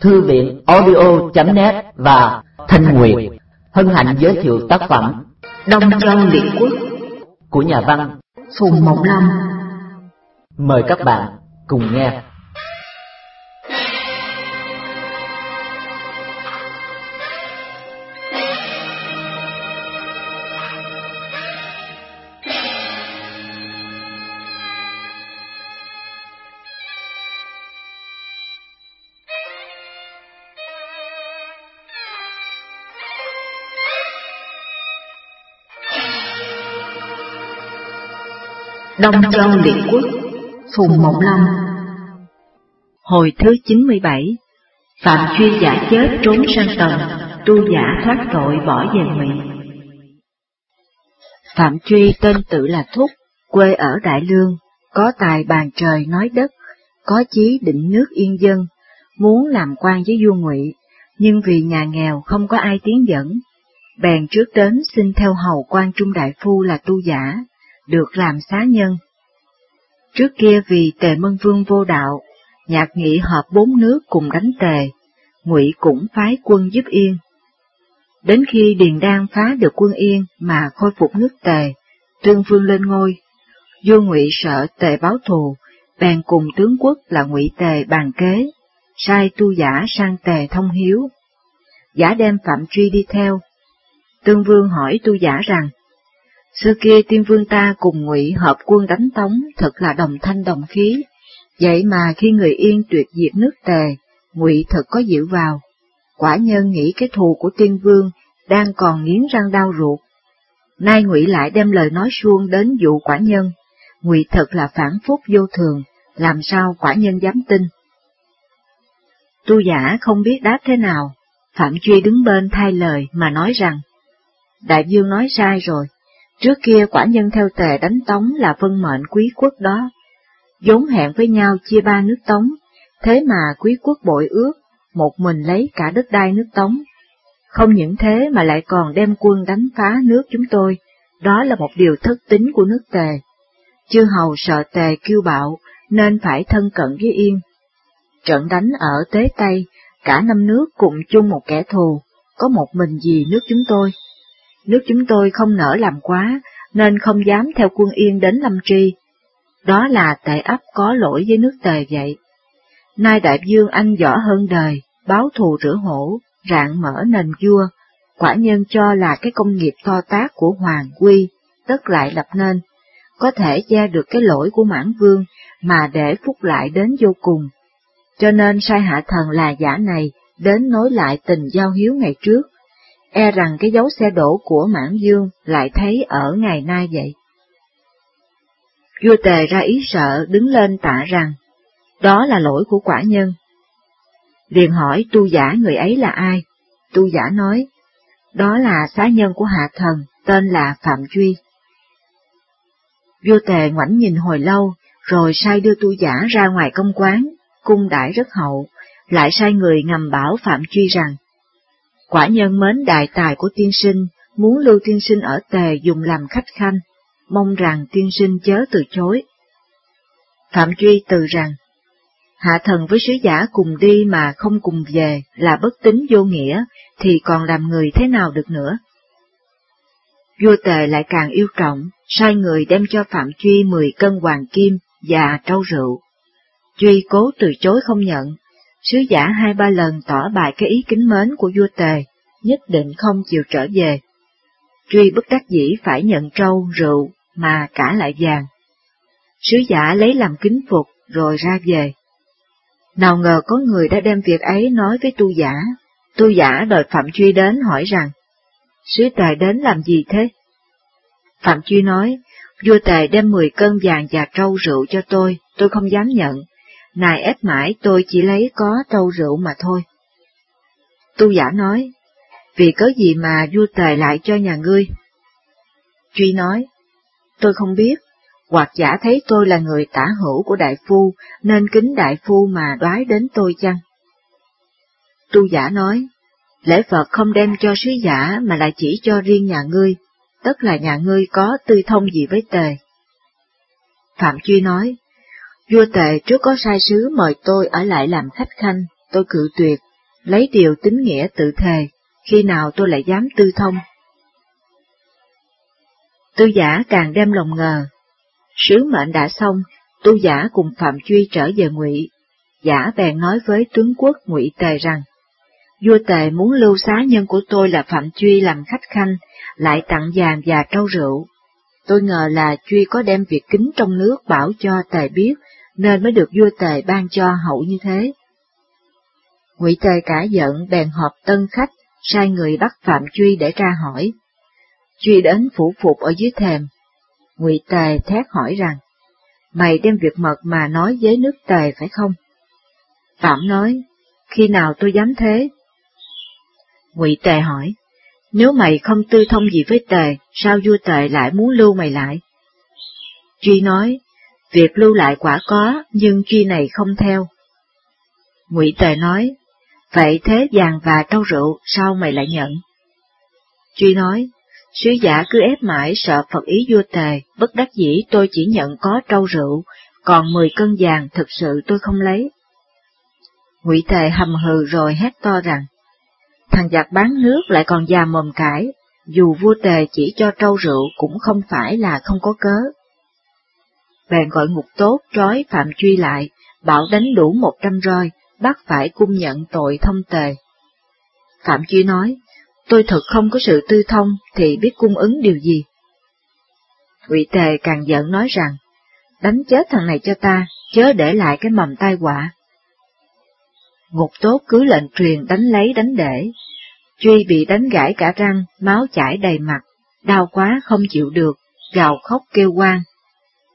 Thư viện audio.net và Thanh Nguyệt hân hạnh giới thiệu tác phẩm Đông Châu Liệt Quốc của nhà văn Phùng Mộng Lâm. Mời các bạn cùng nghe. Đông Châu Liệt Quốc Phùng Mộng Lâm Hồi thứ 97 Phạm Chuyên giả chết trốn sang tầng Tu giả thoát tội bỏ về ngụy Phạm Truy tên tự là Thúc, quê ở Đại Lương, có tài bàn trời nói đất, có chí định nước yên dân, muốn làm quan với vua ngụy, nhưng vì nhà nghèo không có ai tiến dẫn, bèn trước đến xin theo hầu quan trung đại phu là tu giả, được làm xá nhân. Trước kia vì tề mân vương vô đạo, nhạc nghị hợp bốn nước cùng đánh tề, ngụy cũng phái quân giúp yên. Đến khi Điền Đan phá được quân yên mà khôi phục nước tề, tương vương lên ngôi, vua ngụy sợ tề báo thù, bèn cùng tướng quốc là ngụy tề bàn kế, sai tu giả sang tề thông hiếu. Giả đem Phạm Truy đi theo. Tương vương hỏi tu giả rằng, Xưa kia tiên vương ta cùng ngụy hợp quân đánh tống thật là đồng thanh đồng khí, vậy mà khi người yên tuyệt diệt nước tề, ngụy thật có dịu vào. Quả nhân nghĩ cái thù của tiên vương đang còn nghiến răng đau ruột. Nay ngụy lại đem lời nói suông đến dụ quả nhân, ngụy thật là phản phúc vô thường, làm sao quả nhân dám tin. Tu giả không biết đáp thế nào, Phạm Truy đứng bên thay lời mà nói rằng, Đại dương nói sai rồi, Trước kia quả nhân theo tề đánh tống là vân mệnh quý quốc đó, vốn hẹn với nhau chia ba nước tống, thế mà quý quốc bội ước, một mình lấy cả đất đai nước tống. Không những thế mà lại còn đem quân đánh phá nước chúng tôi, đó là một điều thất tính của nước tề. Chư hầu sợ tề kiêu bạo, nên phải thân cận với yên. Trận đánh ở Tế Tây, cả năm nước cùng chung một kẻ thù, có một mình gì nước chúng tôi nước chúng tôi không nở làm quá, nên không dám theo quân yên đến Lâm Tri. Đó là tệ ấp có lỗi với nước tề vậy. Nay đại dương anh võ hơn đời, báo thù rửa hổ, rạng mở nền vua, quả nhân cho là cái công nghiệp to tác của Hoàng Quy, tất lại lập nên, có thể che được cái lỗi của mãn vương mà để phúc lại đến vô cùng. Cho nên sai hạ thần là giả này đến nối lại tình giao hiếu ngày trước, e rằng cái dấu xe đổ của mãn dương lại thấy ở ngày nay vậy. Vua tề ra ý sợ đứng lên tạ rằng, đó là lỗi của quả nhân. Liền hỏi tu giả người ấy là ai? Tu giả nói, đó là xá nhân của hạ thần, tên là Phạm Duy. Vua tề ngoảnh nhìn hồi lâu, rồi sai đưa tu giả ra ngoài công quán, cung đãi rất hậu, lại sai người ngầm bảo Phạm Duy rằng, Quả nhân mến đại tài của tiên sinh, muốn lưu tiên sinh ở tề dùng làm khách khanh, mong rằng tiên sinh chớ từ chối. Phạm Duy từ rằng, hạ thần với sứ giả cùng đi mà không cùng về là bất tính vô nghĩa, thì còn làm người thế nào được nữa? Vua tề lại càng yêu trọng, sai người đem cho Phạm Duy mười cân hoàng kim và trâu rượu. Duy cố từ chối không nhận, Sứ giả hai ba lần tỏ bài cái ý kính mến của vua Tề, nhất định không chịu trở về. Truy bất đắc dĩ phải nhận trâu, rượu, mà cả lại vàng. Sứ giả lấy làm kính phục rồi ra về. Nào ngờ có người đã đem việc ấy nói với tu giả, tu giả đợi Phạm Truy đến hỏi rằng, sứ tề đến làm gì thế? Phạm Truy nói, vua tề đem 10 cân vàng và trâu rượu cho tôi, tôi không dám nhận, nài ép mãi tôi chỉ lấy có trâu rượu mà thôi. Tu giả nói, vì có gì mà vua tề lại cho nhà ngươi? Truy nói, tôi không biết, hoặc giả thấy tôi là người tả hữu của đại phu, nên kính đại phu mà đoái đến tôi chăng? Tu giả nói, lễ Phật không đem cho sứ giả mà lại chỉ cho riêng nhà ngươi, tức là nhà ngươi có tư thông gì với tề. Phạm Truy nói, Vua tề trước có sai sứ mời tôi ở lại làm khách khanh, tôi cự tuyệt, lấy điều tính nghĩa tự thề, khi nào tôi lại dám tư thông. Tư giả càng đem lòng ngờ. Sứ mệnh đã xong, tu giả cùng Phạm Truy trở về ngụy. Giả bèn nói với tướng quốc ngụy Tề rằng, vua Tề muốn lưu xá nhân của tôi là Phạm Truy làm khách khanh, lại tặng vàng và trâu rượu. Tôi ngờ là Truy có đem việc kính trong nước bảo cho Tề biết, nên mới được vua Tề ban cho hậu như thế. Ngụy Tề cả giận bèn họp tân khách, sai người bắt Phạm Truy để ra hỏi. Truy đến phủ phục ở dưới thềm. Ngụy Tề thét hỏi rằng, mày đem việc mật mà nói với nước Tề phải không? Phạm nói, khi nào tôi dám thế? Ngụy Tề hỏi, nếu mày không tư thông gì với Tề, sao vua Tề lại muốn lưu mày lại? Truy nói, việc lưu lại quả có, nhưng Truy này không theo. Ngụy Tề nói, vậy thế vàng và trâu rượu sao mày lại nhận? Truy nói, sứ giả cứ ép mãi sợ Phật ý vua Tề, bất đắc dĩ tôi chỉ nhận có trâu rượu, còn mười cân vàng thực sự tôi không lấy. Ngụy Tề hầm hừ rồi hét to rằng, thằng giặc bán nước lại còn già mồm cãi, dù vua Tề chỉ cho trâu rượu cũng không phải là không có cớ. Bèn gọi ngục tốt trói Phạm Truy lại, bảo đánh đủ một trăm roi, bắt phải cung nhận tội thông tề. Phạm Truy nói, tôi thật không có sự tư thông thì biết cung ứng điều gì. Ngụy Tề càng giận nói rằng, đánh chết thằng này cho ta, chớ để lại cái mầm tai họa. Ngục tốt cứ lệnh truyền đánh lấy đánh để, Truy bị đánh gãy cả răng, máu chảy đầy mặt, đau quá không chịu được, gào khóc kêu quan.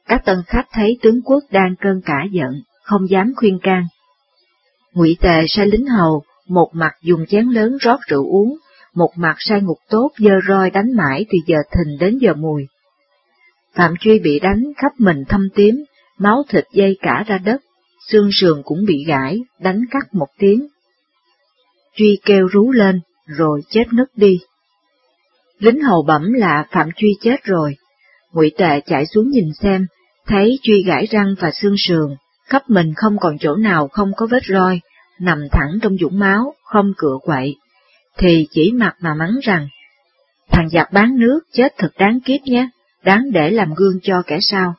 Các tân khách thấy tướng quốc đang cơn cả giận, không dám khuyên can. Ngụy Tề sai lính hầu, một mặt dùng chén lớn rót rượu uống, một mặt sai ngục tốt dơ roi đánh mãi từ giờ thìn đến giờ mùi. Phạm Truy bị đánh khắp mình thâm tím, máu thịt dây cả ra đất, xương sườn cũng bị gãy, đánh cắt một tiếng. Truy kêu rú lên, rồi chết ngất đi. Lính hầu bẩm là Phạm Truy chết rồi, Ngụy Tệ chạy xuống nhìn xem, thấy Truy gãy răng và xương sườn, khắp mình không còn chỗ nào không có vết roi, nằm thẳng trong dũng máu, không cựa quậy, thì chỉ mặt mà mắng rằng, thằng giặc bán nước chết thật đáng kiếp nhé, đáng để làm gương cho kẻ sau.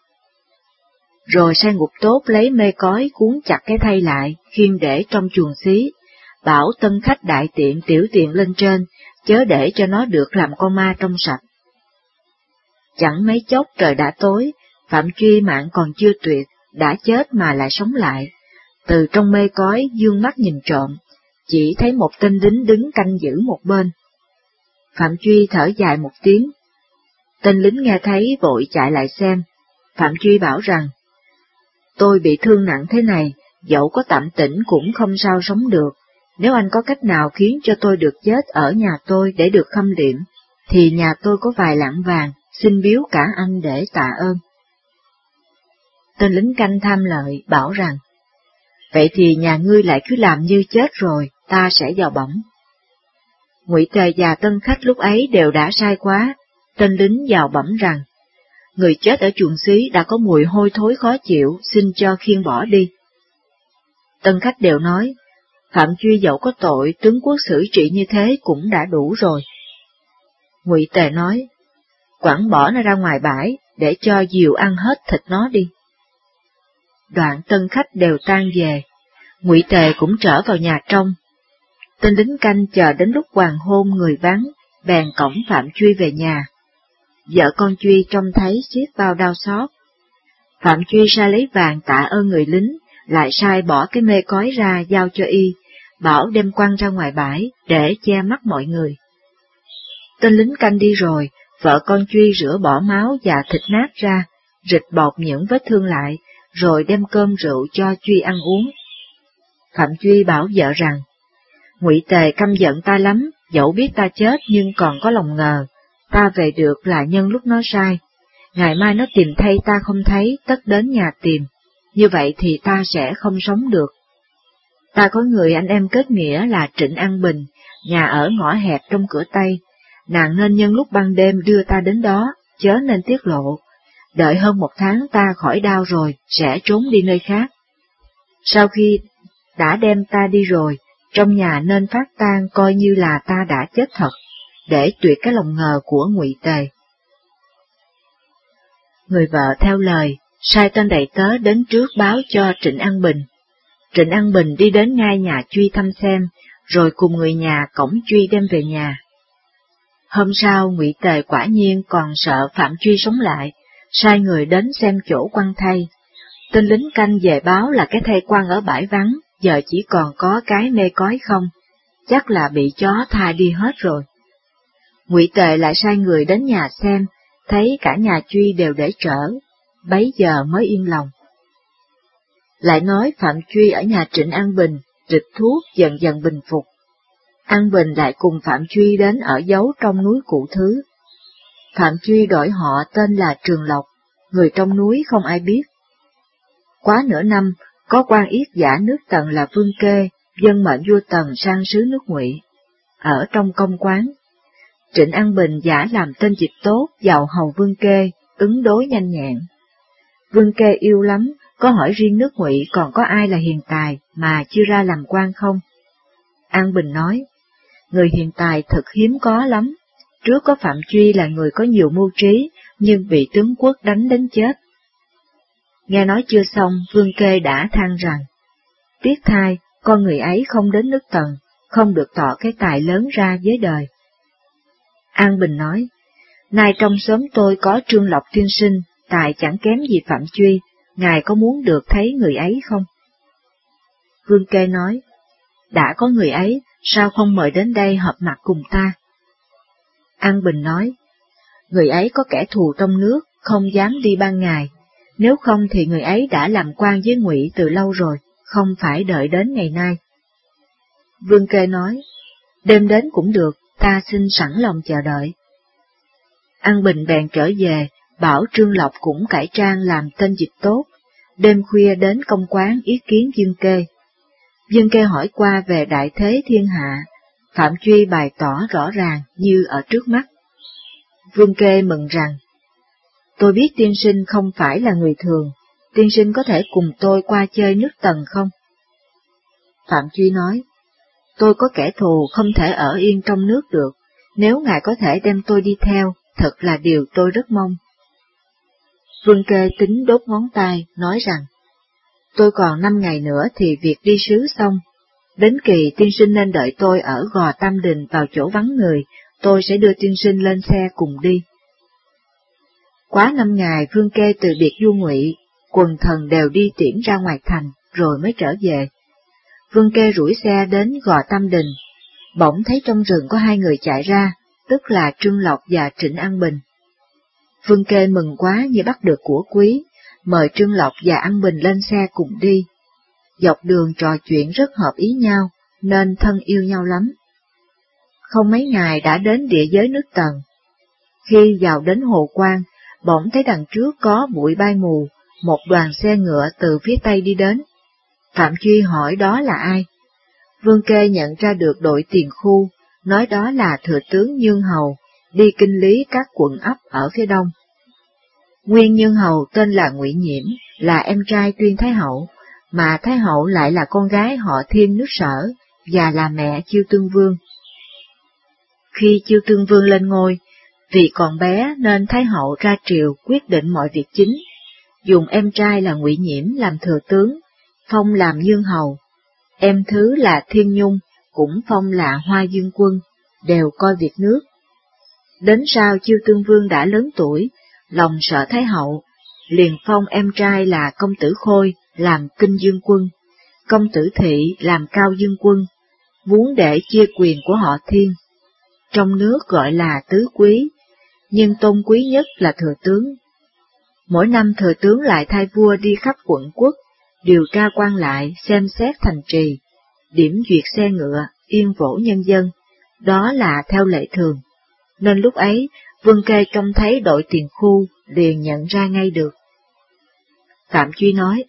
Rồi sai ngục tốt lấy mê cói cuốn chặt cái thay lại, khiêng để trong chuồng xí, bảo tân khách đại tiện tiểu tiện lên trên, chớ để cho nó được làm con ma trong sạch. Chẳng mấy chốc trời đã tối, Phạm Truy mạng còn chưa tuyệt, đã chết mà lại sống lại. Từ trong mê cói dương mắt nhìn trộm, chỉ thấy một tên lính đứng canh giữ một bên. Phạm Truy thở dài một tiếng. Tên lính nghe thấy vội chạy lại xem. Phạm Truy bảo rằng, tôi bị thương nặng thế này, dẫu có tạm tỉnh cũng không sao sống được. Nếu anh có cách nào khiến cho tôi được chết ở nhà tôi để được khâm liệm, thì nhà tôi có vài lạng vàng, xin biếu cả anh để tạ ơn. Tên lính canh tham lợi bảo rằng, vậy thì nhà ngươi lại cứ làm như chết rồi, ta sẽ vào bỏng. Ngụy Tề và tân khách lúc ấy đều đã sai quá, tên lính vào bẩm rằng, người chết ở chuồng xí đã có mùi hôi thối khó chịu, xin cho khiên bỏ đi. Tân khách đều nói, Phạm duy dẫu có tội, tướng quốc xử trị như thế cũng đã đủ rồi. Ngụy Tề nói, quẳng bỏ nó ra ngoài bãi, để cho diều ăn hết thịt nó đi. Đoạn tân khách đều tan về, Ngụy Tề cũng trở vào nhà trong. Tên lính canh chờ đến lúc hoàng hôn người vắng, bèn cổng Phạm Truy về nhà. Vợ con Truy trông thấy xiết bao đau xót. Phạm Truy ra lấy vàng tạ ơn người lính, lại sai bỏ cái mê cói ra giao cho y, bảo đem quăng ra ngoài bãi để che mắt mọi người. Tên lính canh đi rồi, vợ con Truy rửa bỏ máu và thịt nát ra, rịch bọt những vết thương lại, rồi đem cơm rượu cho Truy ăn uống. Phạm Truy bảo vợ rằng, Ngụy Tề căm giận ta lắm, dẫu biết ta chết nhưng còn có lòng ngờ, ta về được là nhân lúc nó sai. Ngày mai nó tìm thay ta không thấy, tất đến nhà tìm, như vậy thì ta sẽ không sống được. Ta có người anh em kết nghĩa là Trịnh An Bình, nhà ở ngõ hẹp trong cửa Tây, nàng nên nhân lúc ban đêm đưa ta đến đó, chớ nên tiết lộ. Đợi hơn một tháng ta khỏi đau rồi, sẽ trốn đi nơi khác. Sau khi đã đem ta đi rồi, trong nhà nên phát tang coi như là ta đã chết thật, để tuyệt cái lòng ngờ của ngụy Tề. Người vợ theo lời, sai tên đầy tớ đến trước báo cho Trịnh An Bình. Trịnh An Bình đi đến ngay nhà Truy thăm xem, rồi cùng người nhà cổng Truy đem về nhà. Hôm sau ngụy Tề quả nhiên còn sợ Phạm Truy sống lại, sai người đến xem chỗ quan thay. Tên lính canh về báo là cái thay quan ở bãi vắng, giờ chỉ còn có cái mê cói không, chắc là bị chó tha đi hết rồi. Ngụy Tề lại sai người đến nhà xem, thấy cả nhà Truy đều để trở, bấy giờ mới yên lòng. Lại nói Phạm Truy ở nhà Trịnh An Bình, trịch thuốc dần dần bình phục. An Bình lại cùng Phạm Truy đến ở giấu trong núi Cụ Thứ. Phạm Truy đổi họ tên là Trường Lộc, người trong núi không ai biết. Quá nửa năm, có quan yết giả nước Tần là Vương Kê, dân mệnh vua Tần sang sứ nước Ngụy. Ở trong công quán, Trịnh An Bình giả làm tên dịch tốt giàu hầu Vương Kê, ứng đối nhanh nhẹn. Vương Kê yêu lắm, có hỏi riêng nước Ngụy còn có ai là hiền tài mà chưa ra làm quan không? An Bình nói, người hiền tài thật hiếm có lắm, trước có Phạm Truy là người có nhiều mưu trí, nhưng bị tướng quốc đánh đến chết. Nghe nói chưa xong, Vương Kê đã than rằng, tiếc thai, con người ấy không đến nước tần, không được tỏ cái tài lớn ra với đời. An Bình nói, nay trong xóm tôi có Trương Lộc thiên sinh, tài chẳng kém gì Phạm Truy, ngài có muốn được thấy người ấy không? Vương Kê nói, đã có người ấy, sao không mời đến đây hợp mặt cùng ta? An Bình nói, người ấy có kẻ thù trong nước, không dám đi ban ngày, nếu không thì người ấy đã làm quan với ngụy từ lâu rồi, không phải đợi đến ngày nay. Vương Kê nói, đêm đến cũng được, ta xin sẵn lòng chờ đợi. An Bình bèn trở về, bảo Trương Lộc cũng cải trang làm tên dịch tốt, đêm khuya đến công quán ý kiến Dương Kê. Dương Kê hỏi qua về đại thế thiên hạ, Phạm Truy bày tỏ rõ ràng như ở trước mắt. Vương Kê mừng rằng, tôi biết tiên sinh không phải là người thường, tiên sinh có thể cùng tôi qua chơi nước tầng không? Phạm Truy nói, tôi có kẻ thù không thể ở yên trong nước được, nếu ngài có thể đem tôi đi theo, thật là điều tôi rất mong. Vương Kê tính đốt ngón tay, nói rằng, tôi còn năm ngày nữa thì việc đi sứ xong, đến kỳ tiên sinh nên đợi tôi ở Gò Tam Đình vào chỗ vắng người, tôi sẽ đưa tiên sinh lên xe cùng đi. Quá năm ngày Vương Kê từ biệt du ngụy, quần thần đều đi tiễn ra ngoài thành, rồi mới trở về. Vương Kê rủi xe đến Gò Tam Đình, bỗng thấy trong rừng có hai người chạy ra, tức là Trương Lộc và Trịnh An Bình. Vương Kê mừng quá như bắt được của quý, mời Trương Lộc và An Bình lên xe cùng đi. Dọc đường trò chuyện rất hợp ý nhau, nên thân yêu nhau lắm. Không mấy ngày đã đến địa giới nước Tần. Khi vào đến Hồ Quang, bỗng thấy đằng trước có bụi bay mù, một đoàn xe ngựa từ phía Tây đi đến. Phạm Truy hỏi đó là ai? Vương Kê nhận ra được đội tiền khu, nói đó là thừa tướng Dương Hầu, đi kinh lý các quận ấp ở phía đông. Nguyên Nhân Hầu tên là Ngụy Nhiễm, là em trai Tuyên Thái Hậu, mà Thái Hậu lại là con gái họ Thiên nước sở và là mẹ Chiêu Tương Vương. Khi Chiêu Tương Vương lên ngôi, vì còn bé nên Thái Hậu ra triều quyết định mọi việc chính, dùng em trai là Ngụy Nhiễm làm thừa tướng, phong làm Dương Hầu, em thứ là Thiên Nhung cũng phong là Hoa Dương Quân, đều coi việc nước. Đến sau Chiêu Tương Vương đã lớn tuổi, lòng sợ Thái Hậu, liền phong em trai là công tử Khôi làm kinh dương quân, công tử Thị làm cao dương quân, muốn để chia quyền của họ thiên. Trong nước gọi là tứ quý, nhưng tôn quý nhất là thừa tướng. Mỗi năm thừa tướng lại thay vua đi khắp quận quốc, điều tra quan lại xem xét thành trì, điểm duyệt xe ngựa, yên vỗ nhân dân, đó là theo lệ thường. Nên lúc ấy, Vương Kê trông thấy đội tiền khu, liền nhận ra ngay được. Phạm Truy nói,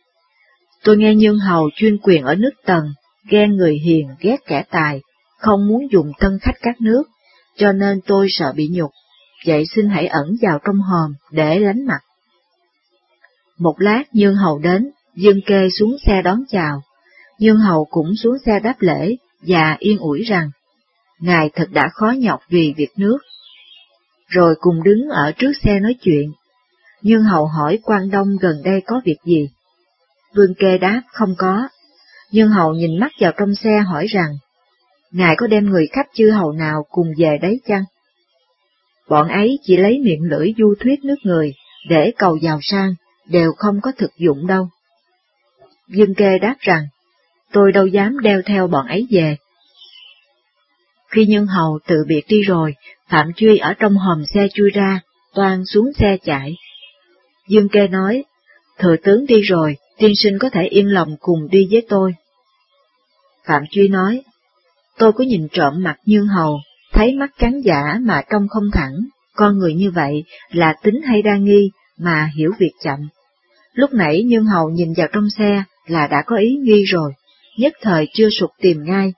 tôi nghe Nhân Hầu chuyên quyền ở nước Tần, ghen người hiền ghét kẻ tài, không muốn dùng tân khách các nước, cho nên tôi sợ bị nhục, vậy xin hãy ẩn vào trong hòm để lánh mặt. Một lát Dương Hầu đến, Dương Kê xuống xe đón chào, Dương Hầu cũng xuống xe đáp lễ và yên ủi rằng, Ngài thật đã khó nhọc vì việc nước. Rồi cùng đứng ở trước xe nói chuyện, Dương hầu hỏi quan đông gần đây có việc gì. Vương kê đáp không có, nhưng hậu nhìn mắt vào trong xe hỏi rằng, Ngài có đem người khách chư hầu nào cùng về đấy chăng? Bọn ấy chỉ lấy miệng lưỡi du thuyết nước người để cầu giàu sang, đều không có thực dụng đâu. Dương kê đáp rằng, tôi đâu dám đeo theo bọn ấy về. Khi nhân hầu tự biệt đi rồi, Phạm Truy ở trong hòm xe chui ra, toan xuống xe chạy. Dương kê nói, thừa tướng đi rồi, tiên sinh có thể yên lòng cùng đi với tôi. Phạm Truy nói, tôi có nhìn trộm mặt Nhương Hầu, thấy mắt trắng giả mà trông không thẳng, con người như vậy là tính hay đa nghi mà hiểu việc chậm. Lúc nãy Nhương Hầu nhìn vào trong xe là đã có ý nghi rồi, nhất thời chưa sụt tìm ngay,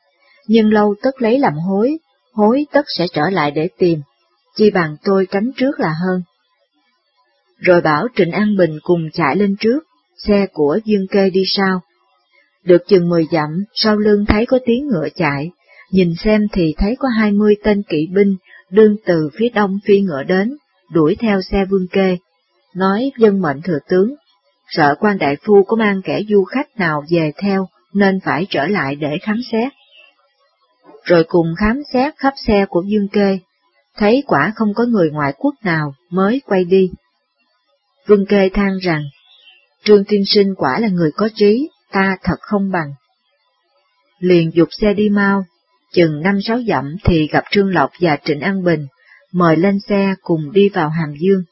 nhưng lâu tất lấy làm hối, hối tất sẽ trở lại để tìm, chi bằng tôi tránh trước là hơn. Rồi bảo Trịnh An Bình cùng chạy lên trước, xe của Dương Kê đi sau. Được chừng mười dặm, sau lưng thấy có tiếng ngựa chạy, nhìn xem thì thấy có hai mươi tên kỵ binh đương từ phía đông phi ngựa đến, đuổi theo xe Vương Kê, nói dân mệnh thừa tướng, sợ quan đại phu có mang kẻ du khách nào về theo nên phải trở lại để khám xét. Rồi cùng khám xét khắp xe của Dương Kê, thấy quả không có người ngoại quốc nào mới quay đi. Vương Kê than rằng, Trương Tiên Sinh quả là người có trí, ta thật không bằng. Liền dục xe đi mau, chừng năm sáu dặm thì gặp Trương Lộc và Trịnh An Bình, mời lên xe cùng đi vào Hàm Dương.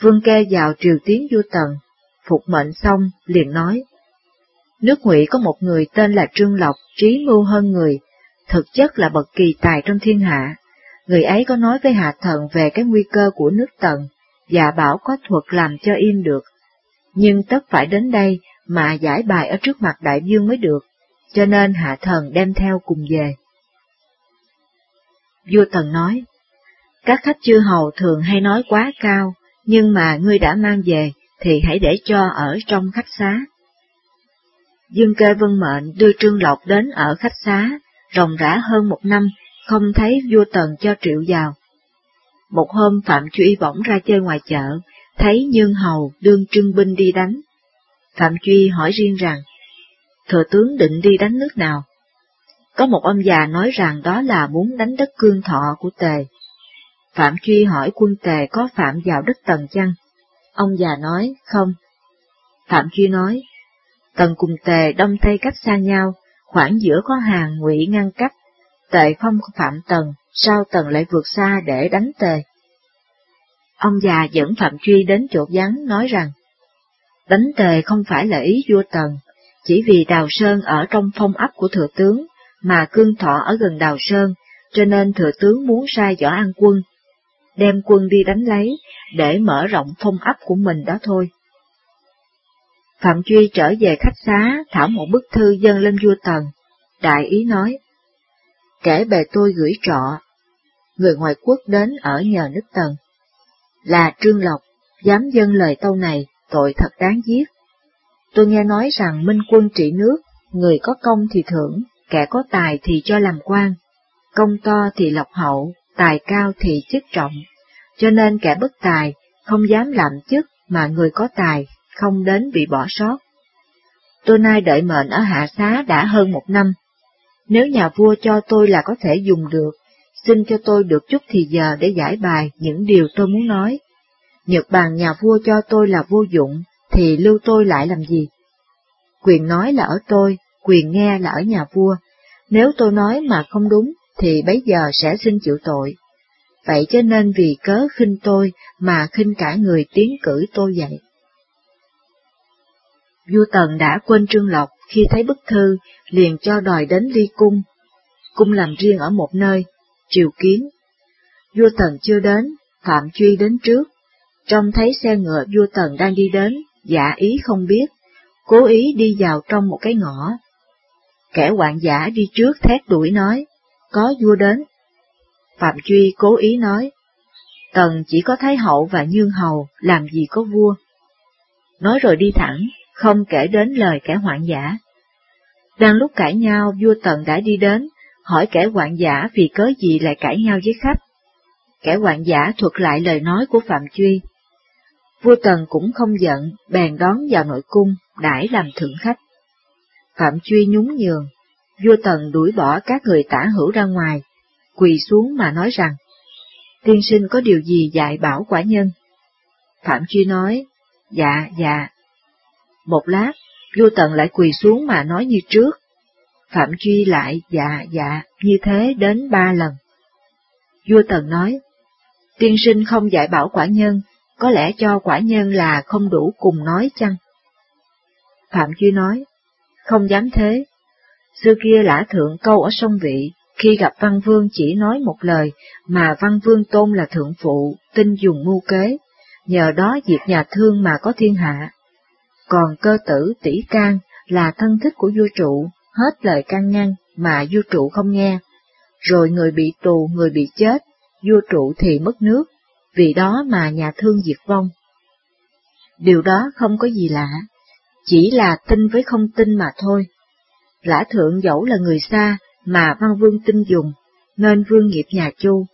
Vương Kê vào triều tiến vua Tần, phục mệnh xong liền nói, Nước Ngụy có một người tên là Trương Lộc, trí mưu hơn người, thực chất là bậc kỳ tài trong thiên hạ. Người ấy có nói với Hạ Thần về cái nguy cơ của nước Tần, và bảo có thuật làm cho im được. Nhưng tất phải đến đây mà giải bài ở trước mặt đại dương mới được, cho nên Hạ Thần đem theo cùng về. Vua Tần nói, các khách chư hầu thường hay nói quá cao, nhưng mà ngươi đã mang về thì hãy để cho ở trong khách xá. Dương kê vân mệnh đưa Trương Lộc đến ở khách xá, ròng rã hơn một năm, không thấy vua Tần cho triệu vào. Một hôm Phạm Truy bỗng ra chơi ngoài chợ, thấy Nhương Hầu đương trưng binh đi đánh. Phạm Truy hỏi riêng rằng, thừa tướng định đi đánh nước nào? Có một ông già nói rằng đó là muốn đánh đất cương thọ của Tề. Phạm Truy hỏi quân Tề có phạm vào đất Tần chăng? Ông già nói, không. Phạm Truy nói, Tần cùng Tề đông tây cách xa nhau, khoảng giữa có hàng ngụy ngăn cách, Tề không phạm Tần, sao Tần lại vượt xa để đánh Tề? Ông già dẫn Phạm Truy đến chỗ vắng nói rằng, đánh Tề không phải là ý vua Tần, chỉ vì Đào Sơn ở trong phong ấp của thừa tướng, mà cương thọ ở gần Đào Sơn, cho nên thừa tướng muốn sai võ an quân, đem quân đi đánh lấy, để mở rộng phong ấp của mình đó thôi. Phạm Truy trở về khách xá, thảo một bức thư dâng lên vua Tần, đại ý nói, kể bề tôi gửi trọ, người ngoài quốc đến ở nhờ nước Tần. Là Trương Lộc, dám dâng lời tâu này, tội thật đáng giết. Tôi nghe nói rằng minh quân trị nước, người có công thì thưởng, kẻ có tài thì cho làm quan, công to thì lộc hậu, tài cao thì chức trọng, cho nên kẻ bất tài không dám làm chức mà người có tài không đến bị bỏ sót. Tôi nay đợi mệnh ở hạ xá đã hơn một năm. Nếu nhà vua cho tôi là có thể dùng được, xin cho tôi được chút thì giờ để giải bài những điều tôi muốn nói. Nhật bàn nhà vua cho tôi là vô dụng, thì lưu tôi lại làm gì? Quyền nói là ở tôi, quyền nghe là ở nhà vua. Nếu tôi nói mà không đúng, thì bấy giờ sẽ xin chịu tội. Vậy cho nên vì cớ khinh tôi mà khinh cả người tiến cử tôi vậy. Vua Tần đã quên Trương Lộc khi thấy bức thư, liền cho đòi đến ly cung. Cung làm riêng ở một nơi, triều kiến. Vua Tần chưa đến, Phạm Truy đến trước, trông thấy xe ngựa vua Tần đang đi đến, giả ý không biết, cố ý đi vào trong một cái ngõ. Kẻ hoạn giả đi trước thét đuổi nói, có vua đến. Phạm Truy cố ý nói, Tần chỉ có Thái Hậu và Nhương Hầu, làm gì có vua. Nói rồi đi thẳng, không kể đến lời kẻ hoạn giả. Đang lúc cãi nhau, vua Tần đã đi đến, hỏi kẻ hoạn giả vì cớ gì lại cãi nhau với khách. Kẻ hoạn giả thuật lại lời nói của Phạm Truy. Vua Tần cũng không giận, bèn đón vào nội cung, đãi làm thượng khách. Phạm Truy nhún nhường, vua Tần đuổi bỏ các người tả hữu ra ngoài, quỳ xuống mà nói rằng, tiên sinh có điều gì dạy bảo quả nhân? Phạm Truy nói, dạ, dạ. Một lát, vua Tần lại quỳ xuống mà nói như trước. Phạm Truy lại dạ, dạ, như thế đến ba lần. Vua Tần nói, tiên sinh không dạy bảo quả nhân, có lẽ cho quả nhân là không đủ cùng nói chăng? Phạm Truy nói, không dám thế. Xưa kia lã thượng câu ở sông Vị, khi gặp Văn Vương chỉ nói một lời, mà Văn Vương tôn là thượng phụ, tin dùng mưu kế, nhờ đó diệt nhà thương mà có thiên hạ. Còn cơ tử tỷ can là thân thích của vua trụ, hết lời can ngăn mà vua trụ không nghe, rồi người bị tù, người bị chết, vua trụ thì mất nước, vì đó mà nhà thương diệt vong. Điều đó không có gì lạ, chỉ là tin với không tin mà thôi. Lã thượng dẫu là người xa, mà văn vương tin dùng, nên vương nghiệp nhà chu,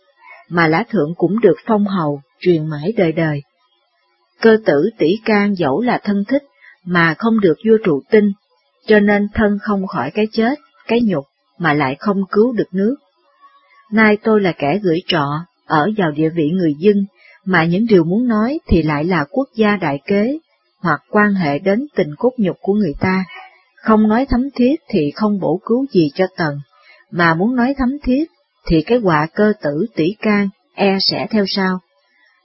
mà lã thượng cũng được phong hầu, truyền mãi đời đời. Cơ tử tỷ can dẫu là thân thích, mà không được vua trụ tin, cho nên thân không khỏi cái chết, cái nhục, mà lại không cứu được nước. Nay tôi là kẻ gửi trọ, ở vào địa vị người dân, mà những điều muốn nói thì lại là quốc gia đại kế, hoặc quan hệ đến tình cốt nhục của người ta. Không nói thấm thiết thì không bổ cứu gì cho Tần, mà muốn nói thấm thiết thì cái quả cơ tử tỷ can e sẽ theo sau.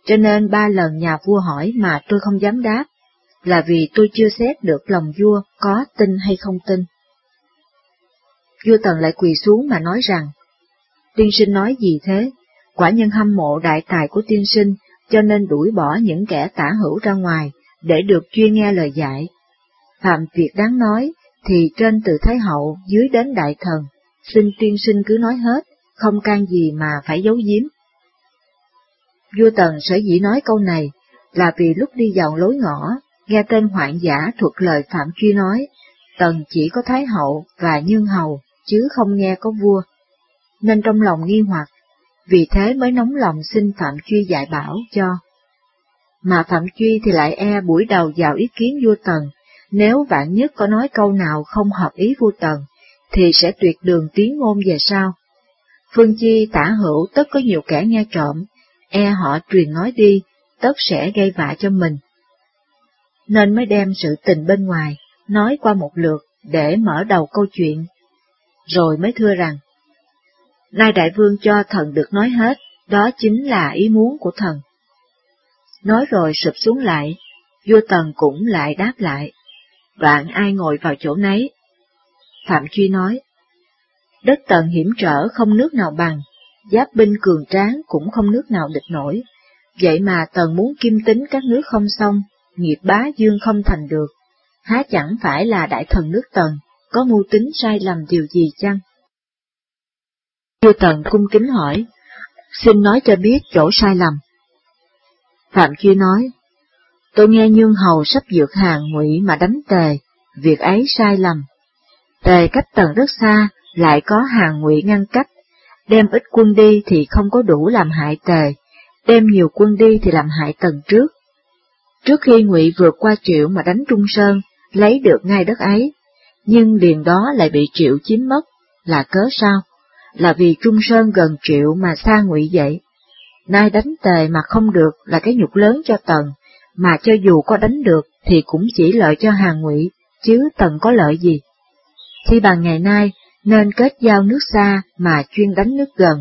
Cho nên ba lần nhà vua hỏi mà tôi không dám đáp, là vì tôi chưa xét được lòng vua có tin hay không tin. Vua Tần lại quỳ xuống mà nói rằng, tiên sinh nói gì thế? Quả nhân hâm mộ đại tài của tiên sinh, cho nên đuổi bỏ những kẻ tả hữu ra ngoài, để được chuyên nghe lời dạy. Phạm việc đáng nói, thì trên từ Thái Hậu dưới đến Đại Thần, xin tiên sinh cứ nói hết, không can gì mà phải giấu giếm. Vua Tần sở dĩ nói câu này là vì lúc đi vào lối ngõ, nghe tên hoạn giả thuật lời Phạm Truy nói, Tần chỉ có Thái Hậu và Nhân Hầu, chứ không nghe có vua. Nên trong lòng nghi hoặc, vì thế mới nóng lòng xin Phạm Truy dạy bảo cho. Mà Phạm Truy thì lại e buổi đầu vào ý kiến vua Tần, nếu vạn nhất có nói câu nào không hợp ý vua Tần, thì sẽ tuyệt đường tiến ngôn về sau. Phương Chi tả hữu tất có nhiều kẻ nghe trộm, e họ truyền nói đi, tất sẽ gây vạ cho mình. Nên mới đem sự tình bên ngoài, nói qua một lượt để mở đầu câu chuyện. Rồi mới thưa rằng, Nay đại vương cho thần được nói hết, đó chính là ý muốn của thần. Nói rồi sụp xuống lại, vua tần cũng lại đáp lại. Vạn ai ngồi vào chỗ nấy. Phạm Truy nói, đất tần hiểm trở không nước nào bằng, giáp binh cường tráng cũng không nước nào địch nổi, vậy mà tần muốn kim tính các nước không xong, nghiệp bá dương không thành được, há chẳng phải là đại thần nước tần, có mưu tính sai lầm điều gì chăng? Vua Tần cung kính hỏi, xin nói cho biết chỗ sai lầm. Phạm Chi nói, tôi nghe Nhương Hầu sắp dược hàng ngụy mà đánh tề, việc ấy sai lầm. Tề cách Tần rất xa, lại có hàng ngụy ngăn cách, đem ít quân đi thì không có đủ làm hại tề, đem nhiều quân đi thì làm hại Tần trước. Trước khi ngụy vượt qua triệu mà đánh Trung Sơn, lấy được ngay đất ấy, nhưng liền đó lại bị triệu chiếm mất, là cớ sao? là vì Trung Sơn gần triệu mà xa ngụy vậy. Nay đánh tề mà không được là cái nhục lớn cho Tần, mà cho dù có đánh được thì cũng chỉ lợi cho Hà ngụy, chứ Tần có lợi gì. Khi bằng ngày nay nên kết giao nước xa mà chuyên đánh nước gần,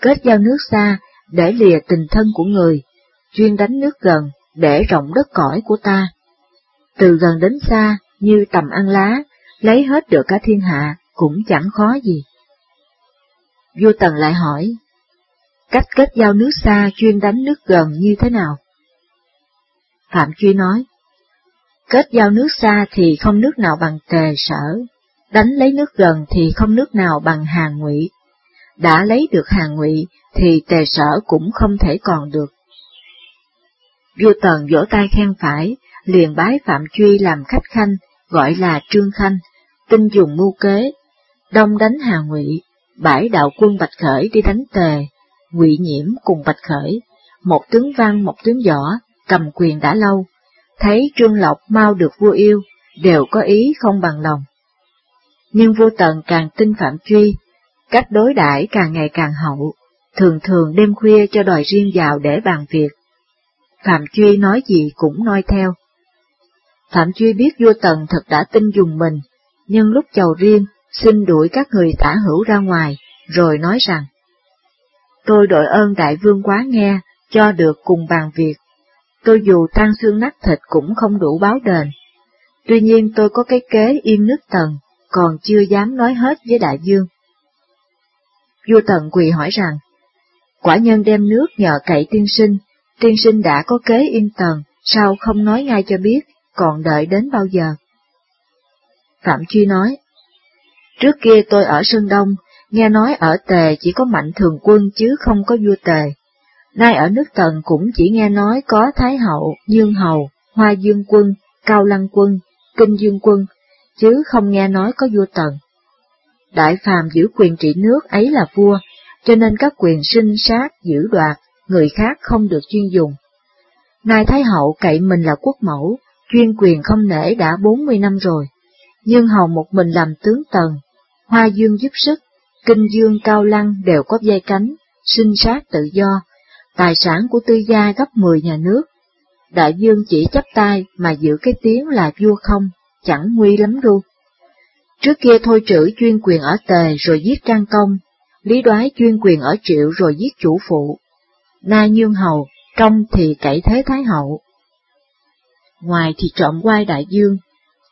kết giao nước xa để lìa tình thân của người, chuyên đánh nước gần để rộng đất cõi của ta. Từ gần đến xa như tầm ăn lá, lấy hết được cả thiên hạ cũng chẳng khó gì. Vua Tần lại hỏi, cách kết giao nước xa chuyên đánh nước gần như thế nào? Phạm Truy nói, kết giao nước xa thì không nước nào bằng tề sở, đánh lấy nước gần thì không nước nào bằng hàng ngụy. Đã lấy được hàng ngụy thì tề sở cũng không thể còn được. Vua Tần vỗ tay khen phải, liền bái Phạm Truy làm khách khanh, gọi là Trương Khanh, tinh dùng mưu kế, đông đánh Hà Ngụy, bãi đạo quân Bạch Khởi đi đánh Tề, Ngụy Nhiễm cùng Bạch Khởi, một tướng văn một tướng võ, cầm quyền đã lâu, thấy Trương Lộc mau được vua yêu, đều có ý không bằng lòng. Nhưng vua Tần càng tin Phạm Truy, cách đối đãi càng ngày càng hậu, thường thường đêm khuya cho đòi riêng vào để bàn việc. Phạm Truy nói gì cũng nói theo. Phạm Truy biết vua Tần thật đã tin dùng mình, nhưng lúc chầu riêng, xin đuổi các người tả hữu ra ngoài, rồi nói rằng, Tôi đội ơn đại vương quá nghe, cho được cùng bàn việc. Tôi dù tan xương nát thịt cũng không đủ báo đền. Tuy nhiên tôi có cái kế yên nước tần, còn chưa dám nói hết với đại dương. Vua tần quỳ hỏi rằng, quả nhân đem nước nhờ cậy tiên sinh, tiên sinh đã có kế yên tần, sao không nói ngay cho biết, còn đợi đến bao giờ? Phạm Truy nói, trước kia tôi ở Sơn Đông, nghe nói ở Tề chỉ có mạnh thường quân chứ không có vua Tề. Nay ở nước Tần cũng chỉ nghe nói có Thái Hậu, Dương Hầu, Hoa Dương Quân, Cao Lăng Quân, Kinh Dương Quân, chứ không nghe nói có vua Tần. Đại phàm giữ quyền trị nước ấy là vua, cho nên các quyền sinh sát, giữ đoạt, người khác không được chuyên dùng. Nay Thái Hậu cậy mình là quốc mẫu, chuyên quyền không nể đã bốn mươi năm rồi, nhưng hầu một mình làm tướng tần, Hoa Dương giúp sức, Kinh Dương Cao Lăng đều có dây cánh, sinh sát tự do, tài sản của tư gia gấp mười nhà nước. Đại dương chỉ chấp tay mà giữ cái tiếng là vua không, chẳng nguy lắm luôn. Trước kia thôi trữ chuyên quyền ở tề rồi giết trang công, lý đoái chuyên quyền ở triệu rồi giết chủ phụ. Na nhương hầu, trong thì cậy thế thái hậu. Ngoài thì trộm quai đại dương,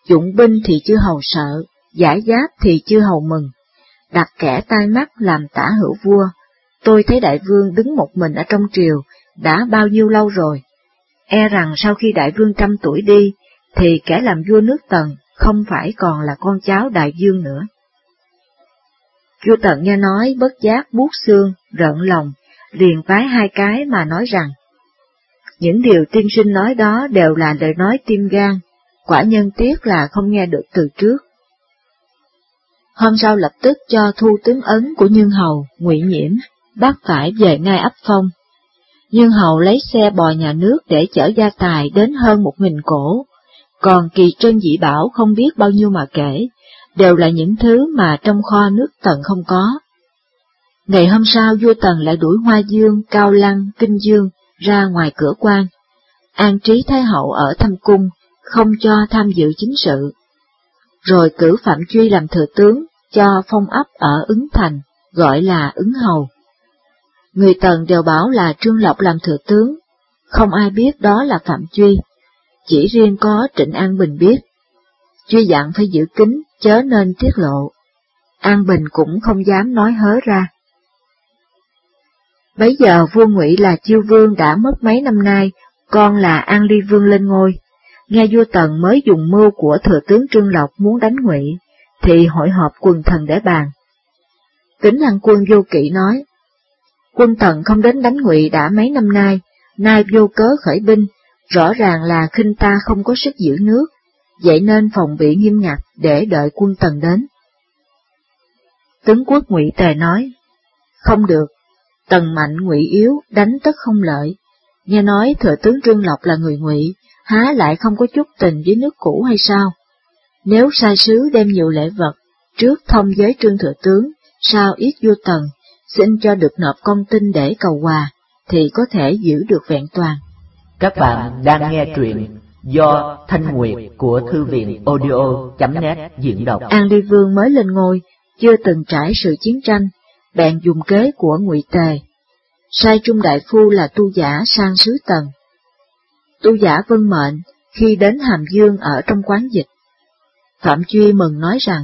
dụng binh thì chư hầu sợ, giải giáp thì chư hầu mừng, đặt kẻ tai mắt làm tả hữu vua. Tôi thấy đại vương đứng một mình ở trong triều, đã bao nhiêu lâu rồi. E rằng sau khi đại vương trăm tuổi đi, thì kẻ làm vua nước Tần không phải còn là con cháu đại dương nữa. Vua Tần nghe nói bất giác buốt xương, rợn lòng, liền vái hai cái mà nói rằng, những điều tiên sinh nói đó đều là lời nói tim gan, quả nhân tiếc là không nghe được từ trước. Hôm sau lập tức cho thu tướng ấn của Nhân Hầu, ngụy Nhiễm, bắt phải về ngay ấp phong. Nhân Hầu lấy xe bò nhà nước để chở gia tài đến hơn một nghìn cổ, còn kỳ trân dị bảo không biết bao nhiêu mà kể, đều là những thứ mà trong kho nước tận không có. Ngày hôm sau vua Tần lại đuổi Hoa Dương, Cao Lăng, Kinh Dương ra ngoài cửa quan, an trí Thái Hậu ở thăm cung, không cho tham dự chính sự. Rồi cử Phạm Truy làm thừa tướng, cho phong ấp ở ứng thành, gọi là ứng hầu. Người Tần đều bảo là Trương Lộc làm thừa tướng, không ai biết đó là Phạm Truy, chỉ riêng có Trịnh An Bình biết. Truy dặn phải giữ kín, chớ nên tiết lộ. An Bình cũng không dám nói hớ ra. Bấy giờ vua Ngụy là chiêu vương đã mất mấy năm nay, con là An Ly Vương lên ngôi. Nghe vua Tần mới dùng mưu của thừa tướng Trương Lộc muốn đánh Ngụy, thì hội họp quần thần để bàn. Tính Lăng quân vô kỵ nói, quân Tần không đến đánh Ngụy đã mấy năm nay, nay vô cớ khởi binh, rõ ràng là khinh ta không có sức giữ nước, vậy nên phòng bị nghiêm ngặt để đợi quân Tần đến. Tướng quốc Ngụy Tề nói, không được, Tần mạnh Ngụy yếu, đánh tất không lợi. Nghe nói thừa tướng Trương Lộc là người Ngụy, há lại không có chút tình với nước cũ hay sao? Nếu sai sứ đem nhiều lễ vật, trước thông giới Trương Thừa Tướng, sao ít vua Tần, xin cho được nộp công tin để cầu hòa, thì có thể giữ được vẹn toàn. Các bạn đang nghe truyện do Thanh Nguyệt của Thư viện audio.net diễn đọc. An Ly Vương mới lên ngôi, chưa từng trải sự chiến tranh, bèn dùng kế của ngụy Tề. Sai trung đại phu là tu giả sang sứ Tần. Tu giả vân mệnh khi đến Hàm Dương ở trong quán dịch. Phạm duy mừng nói rằng,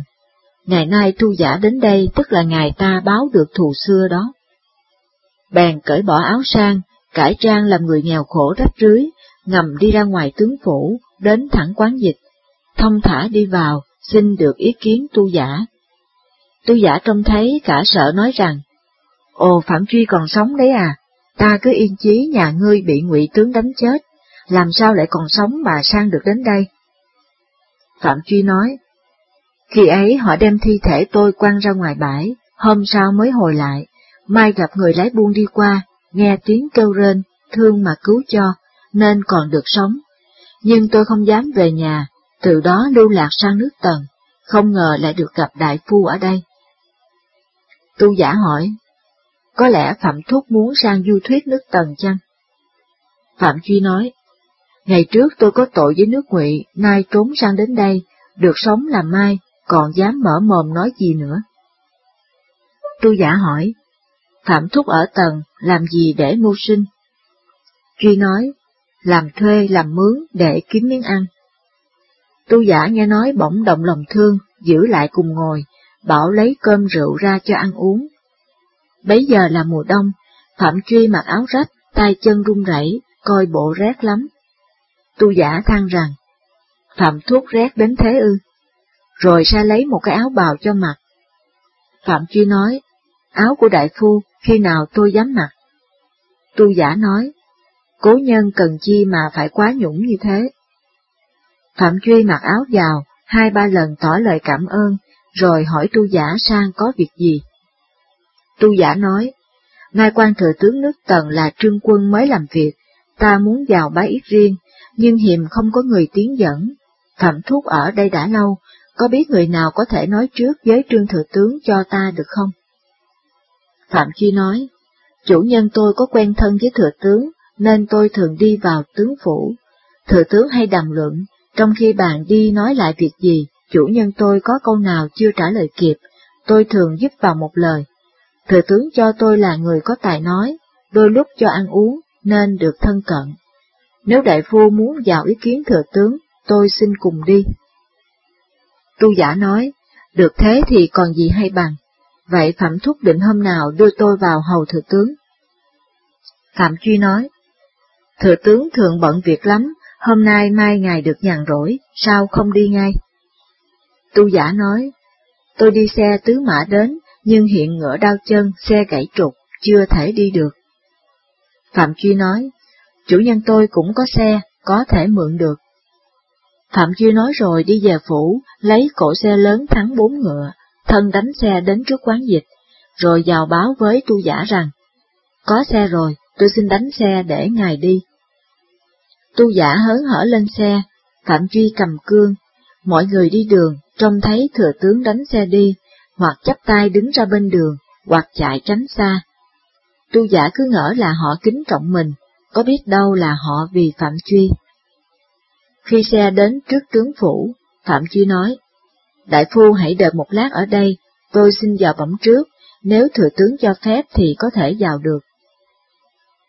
ngày nay tu giả đến đây tức là ngày ta báo được thù xưa đó. Bèn cởi bỏ áo sang, cải trang làm người nghèo khổ rách rưới, ngầm đi ra ngoài tướng phủ, đến thẳng quán dịch, thông thả đi vào, xin được ý kiến tu giả tôi giả trông thấy cả sợ nói rằng, Ồ Phạm Truy còn sống đấy à, ta cứ yên chí nhà ngươi bị ngụy tướng đánh chết, làm sao lại còn sống mà sang được đến đây? Phạm Truy nói, Khi ấy họ đem thi thể tôi quăng ra ngoài bãi, hôm sau mới hồi lại, mai gặp người lái buôn đi qua, nghe tiếng kêu rên, thương mà cứu cho, nên còn được sống. Nhưng tôi không dám về nhà, từ đó lưu lạc sang nước Tần, không ngờ lại được gặp đại phu ở đây. Tu giả hỏi, có lẽ Phạm Thúc muốn sang du thuyết nước Tần chăng? Phạm Truy nói, ngày trước tôi có tội với nước ngụy, nay trốn sang đến đây, được sống làm mai, còn dám mở mồm nói gì nữa. Tu giả hỏi, Phạm Thúc ở Tần làm gì để mưu sinh? Truy nói, làm thuê làm mướn để kiếm miếng ăn. Tu giả nghe nói bỗng động lòng thương, giữ lại cùng ngồi, bảo lấy cơm rượu ra cho ăn uống. Bấy giờ là mùa đông, Phạm Truy mặc áo rách, tay chân run rẩy, coi bộ rét lắm. Tu giả than rằng, Phạm thuốc rét đến thế ư, rồi ra lấy một cái áo bào cho mặc. Phạm Truy nói, áo của đại phu khi nào tôi dám mặc? Tu giả nói, cố nhân cần chi mà phải quá nhũng như thế. Phạm Truy mặc áo vào, hai ba lần tỏ lời cảm ơn, rồi hỏi tu giả sang có việc gì. Tu giả nói, Ngài quan thừa tướng nước Tần là trương quân mới làm việc, ta muốn vào bái ít riêng, nhưng hiềm không có người tiến dẫn. Phạm Thúc ở đây đã lâu, có biết người nào có thể nói trước với trương thừa tướng cho ta được không? Phạm Chi nói, chủ nhân tôi có quen thân với thừa tướng, nên tôi thường đi vào tướng phủ. Thừa tướng hay đàm luận, trong khi bạn đi nói lại việc gì, chủ nhân tôi có câu nào chưa trả lời kịp, tôi thường giúp vào một lời. Thừa tướng cho tôi là người có tài nói, đôi lúc cho ăn uống, nên được thân cận. Nếu đại phu muốn vào ý kiến thừa tướng, tôi xin cùng đi. Tu giả nói, được thế thì còn gì hay bằng, vậy Phạm Thúc định hôm nào đưa tôi vào hầu thừa tướng. Phạm Truy nói, thừa tướng thường bận việc lắm, hôm nay mai ngài được nhàn rỗi, sao không đi ngay? Tu giả nói, tôi đi xe tứ mã đến, nhưng hiện ngựa đau chân, xe gãy trục, chưa thể đi được. Phạm duy nói, chủ nhân tôi cũng có xe, có thể mượn được. Phạm duy nói rồi đi về phủ, lấy cổ xe lớn thắng bốn ngựa, thân đánh xe đến trước quán dịch, rồi vào báo với tu giả rằng, có xe rồi, tôi xin đánh xe để ngài đi. Tu giả hớn hở lên xe, Phạm duy cầm cương, mọi người đi đường, trông thấy thừa tướng đánh xe đi, hoặc chắp tay đứng ra bên đường, hoặc chạy tránh xa. Tu giả cứ ngỡ là họ kính trọng mình, có biết đâu là họ vì Phạm Truy. Khi xe đến trước tướng phủ, Phạm Truy nói, Đại phu hãy đợi một lát ở đây, tôi xin vào bẩm trước, nếu thừa tướng cho phép thì có thể vào được.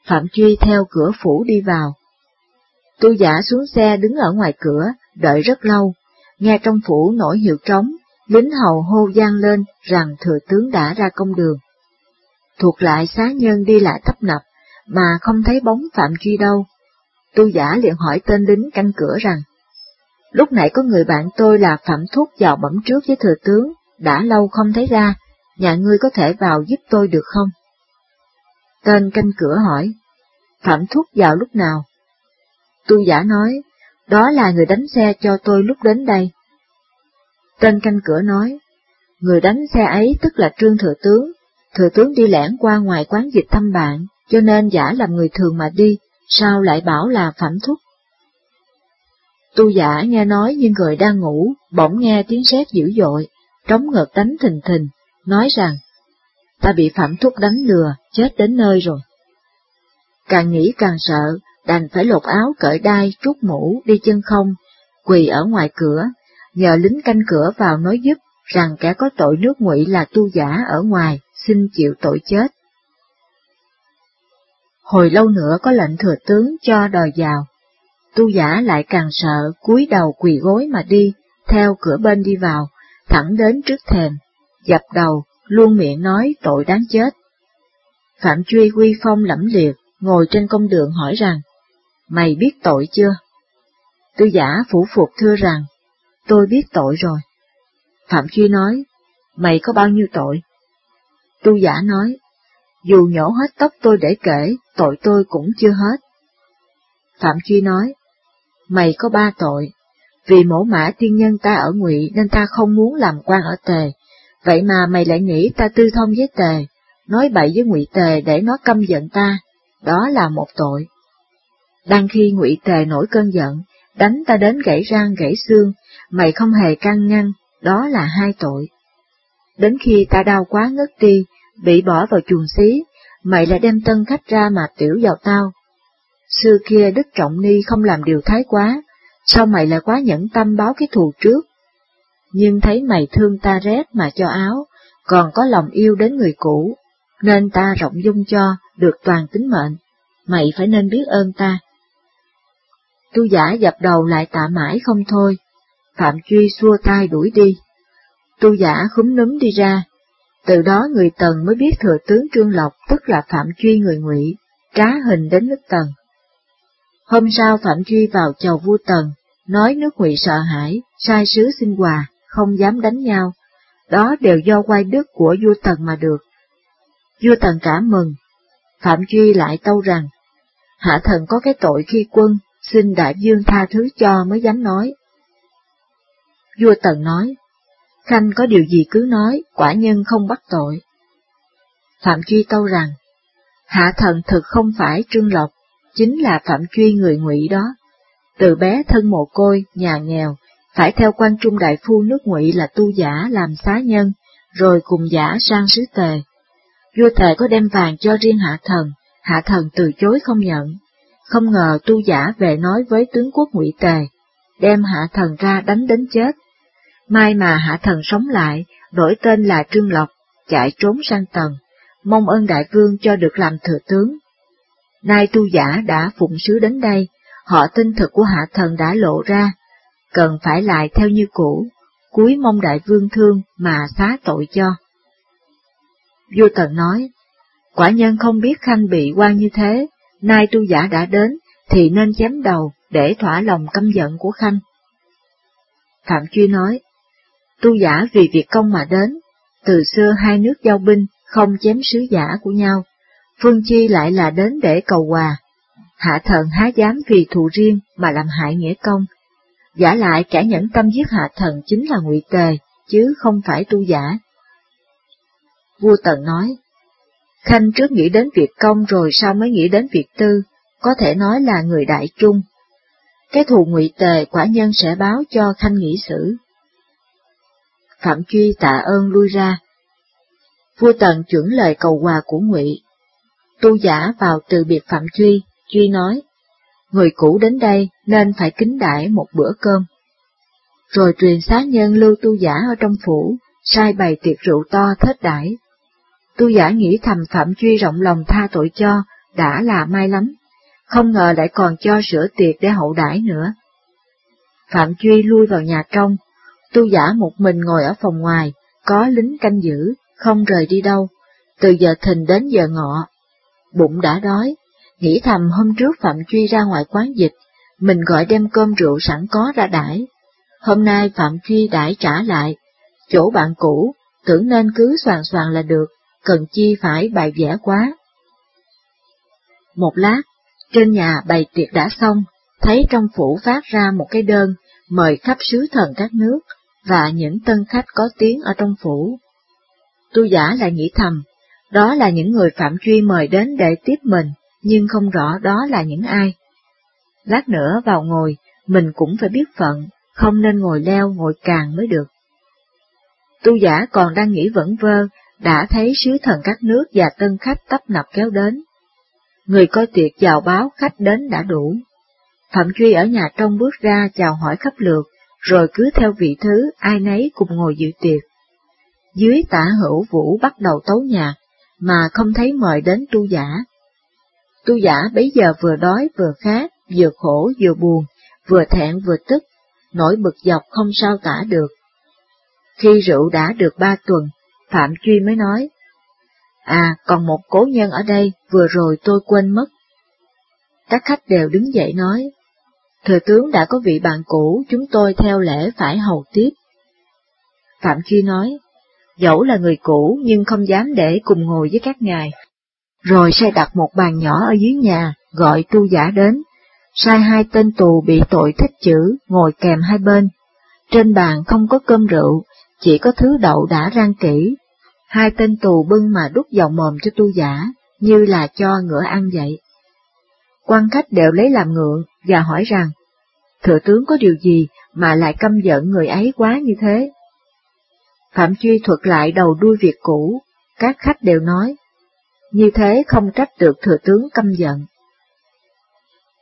Phạm Truy theo cửa phủ đi vào. Tu giả xuống xe đứng ở ngoài cửa, đợi rất lâu, nghe trong phủ nổi hiệu trống, lính hầu hô gian lên rằng thừa tướng đã ra công đường. Thuộc lại xá nhân đi lại tấp nập, mà không thấy bóng Phạm Truy đâu. Tu giả liền hỏi tên lính canh cửa rằng, lúc nãy có người bạn tôi là Phạm Thúc vào bẩm trước với thừa tướng, đã lâu không thấy ra, nhà ngươi có thể vào giúp tôi được không? Tên canh cửa hỏi, Phạm Thúc vào lúc nào? Tu giả nói, đó là người đánh xe cho tôi lúc đến đây. Tên canh cửa nói, người đánh xe ấy tức là Trương Thừa Tướng, Thừa Tướng đi lẻn qua ngoài quán dịch thăm bạn, cho nên giả làm người thường mà đi, sao lại bảo là Phạm Thúc? Tu giả nghe nói như người đang ngủ, bỗng nghe tiếng sét dữ dội, trống ngợt đánh thình thình, nói rằng, ta bị Phạm Thúc đánh lừa, chết đến nơi rồi. Càng nghĩ càng sợ, đành phải lột áo cởi đai, trút mũ, đi chân không, quỳ ở ngoài cửa, nhờ lính canh cửa vào nói giúp rằng kẻ có tội nước ngụy là tu giả ở ngoài, xin chịu tội chết. Hồi lâu nữa có lệnh thừa tướng cho đòi vào, tu giả lại càng sợ cúi đầu quỳ gối mà đi, theo cửa bên đi vào, thẳng đến trước thềm, dập đầu, luôn miệng nói tội đáng chết. Phạm Truy quy phong lẫm liệt, ngồi trên công đường hỏi rằng, mày biết tội chưa? Tu giả phủ phục thưa rằng, tôi biết tội rồi. Phạm Truy nói, mày có bao nhiêu tội? Tu giả nói, dù nhổ hết tóc tôi để kể, tội tôi cũng chưa hết. Phạm Truy nói, mày có ba tội, vì mổ mã tiên nhân ta ở ngụy nên ta không muốn làm quan ở tề, vậy mà mày lại nghĩ ta tư thông với tề, nói bậy với ngụy tề để nó căm giận ta, đó là một tội. Đang khi ngụy tề nổi cơn giận, đánh ta đến gãy răng gãy xương, mày không hề can ngăn, đó là hai tội. Đến khi ta đau quá ngất đi, bị bỏ vào chuồng xí, mày lại đem tân khách ra mà tiểu vào tao. Xưa kia Đức Trọng Ni không làm điều thái quá, sao mày lại quá nhẫn tâm báo cái thù trước? Nhưng thấy mày thương ta rét mà cho áo, còn có lòng yêu đến người cũ, nên ta rộng dung cho, được toàn tính mệnh, mày phải nên biết ơn ta. Tu giả dập đầu lại tạ mãi không thôi, Phạm Truy xua tay đuổi đi. Tu giả khúm núm đi ra, từ đó người Tần mới biết thừa tướng Trương Lộc tức là Phạm Truy người ngụy, trá hình đến nước Tần. Hôm sau Phạm Truy vào chầu vua Tần, nói nước ngụy sợ hãi, sai sứ xin quà, không dám đánh nhau, đó đều do quay đức của vua Tần mà được. Vua Tần cảm mừng, Phạm Truy lại tâu rằng, Hạ thần có cái tội khi quân, xin đại dương tha thứ cho mới dám nói. Vua Tần nói, Khanh có điều gì cứ nói, quả nhân không bắt tội. Phạm Truy tâu rằng, Hạ thần thực không phải Trương Lộc, chính là Phạm Truy người ngụy đó. Từ bé thân mồ côi, nhà nghèo, phải theo quan trung đại phu nước ngụy là tu giả làm xá nhân, rồi cùng giả sang sứ tề. Vua tề có đem vàng cho riêng hạ thần, hạ thần từ chối không nhận. Không ngờ tu giả về nói với tướng quốc ngụy tề, đem hạ thần ra đánh đến chết. Mai mà hạ thần sống lại, đổi tên là Trương Lộc, chạy trốn sang tần mong ơn đại vương cho được làm thừa tướng. Nay tu giả đã phụng sứ đến đây, họ tin thực của hạ thần đã lộ ra, cần phải lại theo như cũ, cuối mong đại vương thương mà xá tội cho. Vua Tần nói, quả nhân không biết khanh bị quan như thế, nay tu giả đã đến, thì nên chém đầu để thỏa lòng căm giận của khanh. Phạm Truy nói, tu giả vì việc công mà đến, từ xưa hai nước giao binh không chém sứ giả của nhau, Phương Chi lại là đến để cầu hòa. Hạ thần há dám vì thù riêng mà làm hại nghĩa công. Giả lại kẻ nhẫn tâm giết hạ thần chính là ngụy Tề, chứ không phải tu giả. Vua Tần nói, Khanh trước nghĩ đến việc công rồi sau mới nghĩ đến việc tư, có thể nói là người đại trung. Cái thù ngụy Tề quả nhân sẽ báo cho Khanh nghĩ xử. Phạm Truy tạ ơn lui ra. Vua Tần chuẩn lời cầu hòa của ngụy Tu giả vào từ biệt Phạm Truy, Truy nói, người cũ đến đây nên phải kính đãi một bữa cơm. Rồi truyền xá nhân lưu tu giả ở trong phủ, sai bày tiệc rượu to thết đãi. Tu giả nghĩ thầm Phạm duy rộng lòng tha tội cho, đã là may lắm, không ngờ lại còn cho sửa tiệc để hậu đãi nữa. Phạm duy lui vào nhà trong, tu giả một mình ngồi ở phòng ngoài, có lính canh giữ, không rời đi đâu, từ giờ thìn đến giờ ngọ, bụng đã đói, nghĩ thầm hôm trước Phạm duy ra ngoài quán dịch, mình gọi đem cơm rượu sẵn có ra đãi. Hôm nay Phạm duy đãi trả lại, chỗ bạn cũ, tưởng nên cứ soàn soàn là được, cần chi phải bài vẽ quá. Một lát, trên nhà bày tiệc đã xong, thấy trong phủ phát ra một cái đơn, mời khắp sứ thần các nước, và những tân khách có tiếng ở trong phủ. Tu giả lại nghĩ thầm, đó là những người Phạm Truy mời đến để tiếp mình, nhưng không rõ đó là những ai. Lát nữa vào ngồi, mình cũng phải biết phận, không nên ngồi leo ngồi càng mới được. Tu giả còn đang nghĩ vẩn vơ, đã thấy sứ thần các nước và tân khách tấp nập kéo đến. Người coi tiệc chào báo khách đến đã đủ. Phạm Truy ở nhà trong bước ra chào hỏi khắp lượt, rồi cứ theo vị thứ ai nấy cùng ngồi dự tiệc. Dưới tả hữu vũ bắt đầu tấu nhạc, mà không thấy mời đến tu giả. Tu giả bấy giờ vừa đói vừa khát, vừa khổ vừa buồn, vừa thẹn vừa tức, nỗi bực dọc không sao tả được. Khi rượu đã được ba tuần, Phạm Truy mới nói, À, còn một cố nhân ở đây, vừa rồi tôi quên mất. Các khách đều đứng dậy nói, Thừa tướng đã có vị bạn cũ, chúng tôi theo lễ phải hầu tiếp. Phạm Truy nói, dẫu là người cũ nhưng không dám để cùng ngồi với các ngài. Rồi sai đặt một bàn nhỏ ở dưới nhà, gọi tu giả đến, sai hai tên tù bị tội thích chữ ngồi kèm hai bên. Trên bàn không có cơm rượu, chỉ có thứ đậu đã rang kỹ. Hai tên tù bưng mà đút vào mồm cho tu giả, như là cho ngựa ăn vậy. quan khách đều lấy làm ngượng và hỏi rằng, thừa tướng có điều gì mà lại căm giận người ấy quá như thế? Phạm Truy thuật lại đầu đuôi việc cũ, các khách đều nói, như thế không trách được thừa tướng căm giận.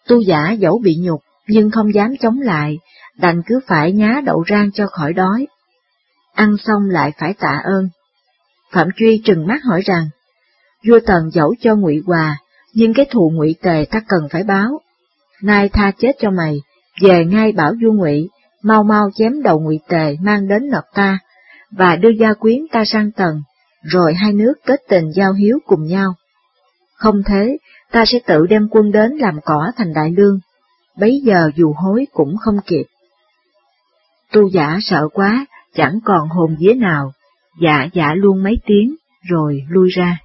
Tu giả dẫu bị nhục, nhưng không dám chống lại, đành cứ phải nhá đậu rang cho khỏi đói. Ăn xong lại phải tạ ơn. Phạm Truy trừng mắt hỏi rằng, vua Tần dẫu cho ngụy Hòa, nhưng cái thù ngụy Tề ta cần phải báo. Nay tha chết cho mày, về ngay bảo vua ngụy, mau mau chém đầu ngụy Tề mang đến nộp ta, và đưa gia quyến ta sang Tần, rồi hai nước kết tình giao hiếu cùng nhau. Không thế, ta sẽ tự đem quân đến làm cỏ thành đại lương, bấy giờ dù hối cũng không kịp. Tu giả sợ quá, chẳng còn hồn vía nào, dạ dạ luôn mấy tiếng, rồi lui ra.